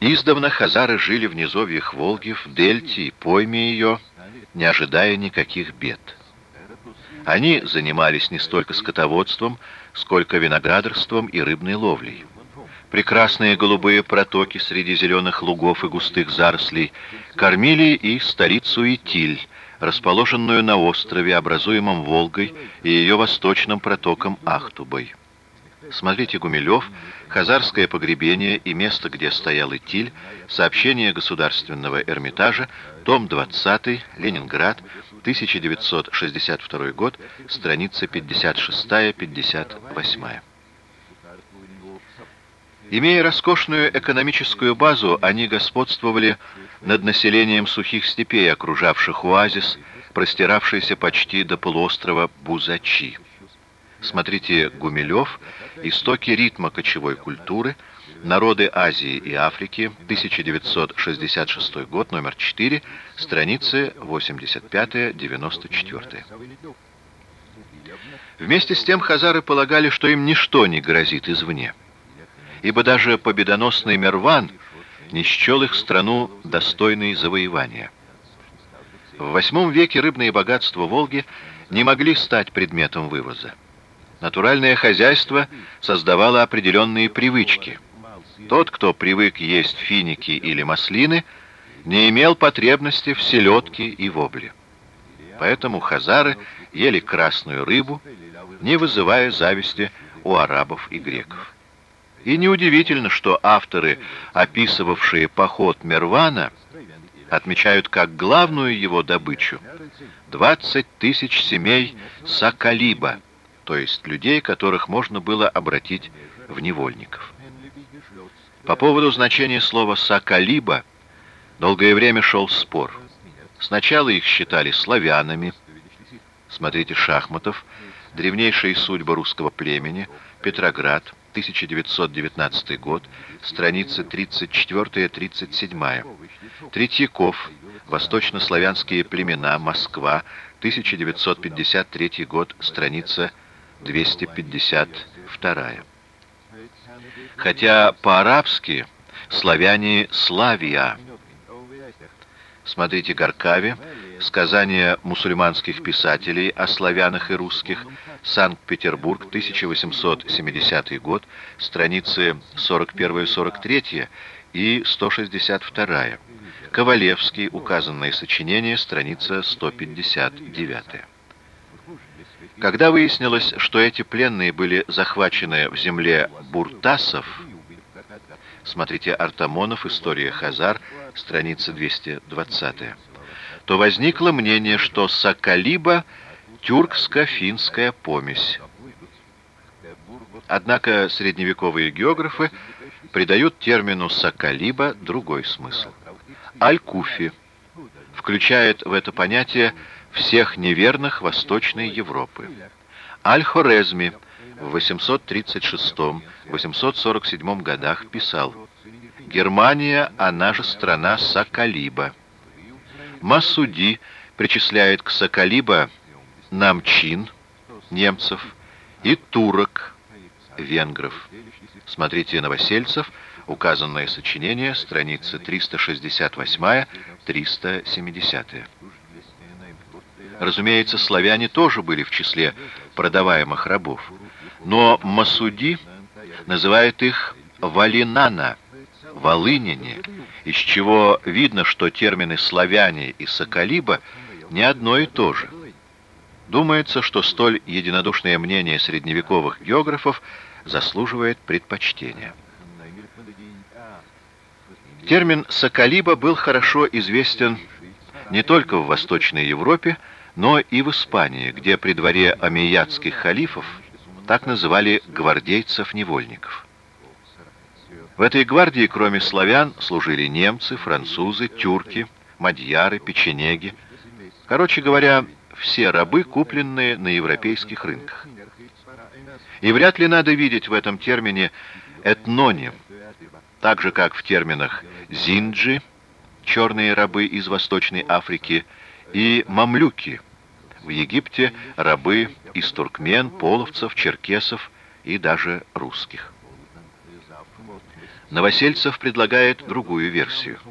Издавна хазары жили в низовьях Волги, в дельте и пойме ее, не ожидая никаких бед. Они занимались не столько скотоводством, сколько виноградарством и рыбной ловлей. Прекрасные голубые протоки среди зеленых лугов и густых зарослей кормили и столицу Итиль, расположенную на острове, образуемом Волгой и ее восточным протоком Ахтубой. Смотрите Гумилев, Хазарское погребение и место, где стоял Итиль, сообщение Государственного Эрмитажа, том 20, Ленинград, 1962 год, страница 56-58. Имея роскошную экономическую базу, они господствовали над населением сухих степей, окружавших оазис, простиравшийся почти до полуострова Бузачи. Смотрите Гумилев «Истоки ритма кочевой культуры. Народы Азии и Африки. 1966 год. Номер 4. Страницы 85-94». Вместе с тем хазары полагали, что им ничто не грозит извне, ибо даже победоносный Мерван не счел их страну достойной завоевания. В VIII веке рыбные богатства Волги не могли стать предметом вывоза. Натуральное хозяйство создавало определенные привычки. Тот, кто привык есть финики или маслины, не имел потребности в селедке и вобле. Поэтому хазары ели красную рыбу, не вызывая зависти у арабов и греков. И неудивительно, что авторы, описывавшие поход Мервана, отмечают как главную его добычу 20 тысяч семей Сакалиба, то есть людей, которых можно было обратить в невольников. По поводу значения слова «сакалиба» долгое время шел спор. Сначала их считали славянами. Смотрите Шахматов, древнейшая судьба русского племени, Петроград, 1919 год, страницы 34-37. Третьяков, Восточнославянские племена, Москва, 1953 год, страница 252. Хотя по-арабски славяне «славия». Смотрите Горкави, сказания мусульманских писателей о славянах и русских, Санкт-Петербург, 1870 год, страницы 41-43 и 162. Ковалевский, указанное сочинение, страница 159. Когда выяснилось, что эти пленные были захвачены в земле буртасов, смотрите Артамонов, История Хазар, страница 220, то возникло мнение, что Сакалиба – тюркско-финская помесь. Однако средневековые географы придают термину Сакалиба другой смысл. Аль-Куфи включает в это понятие всех неверных Восточной Европы. Аль-Хорезми в 836-847 годах писал «Германия, она же страна Сакалиба». Масуди причисляет к Сакалиба намчин, немцев, и турок, венгров. Смотрите Новосельцев, указанное сочинение, страницы 368-370. Разумеется, славяне тоже были в числе продаваемых рабов. Но Масуди называет их «валинана», «волыняне», из чего видно, что термины «славяне» и «соколиба» не одно и то же. Думается, что столь единодушное мнение средневековых географов заслуживает предпочтения. Термин «соколиба» был хорошо известен не только в Восточной Европе, но и в Испании, где при дворе амиятских халифов так называли гвардейцев-невольников. В этой гвардии, кроме славян, служили немцы, французы, тюрки, мадьяры, печенеги. Короче говоря, все рабы, купленные на европейских рынках. И вряд ли надо видеть в этом термине этноним, так же, как в терминах «зинджи», черные рабы из Восточной Африки, и мамлюки. В Египте рабы из туркмен, половцев, черкесов и даже русских. Новосельцев предлагает другую версию –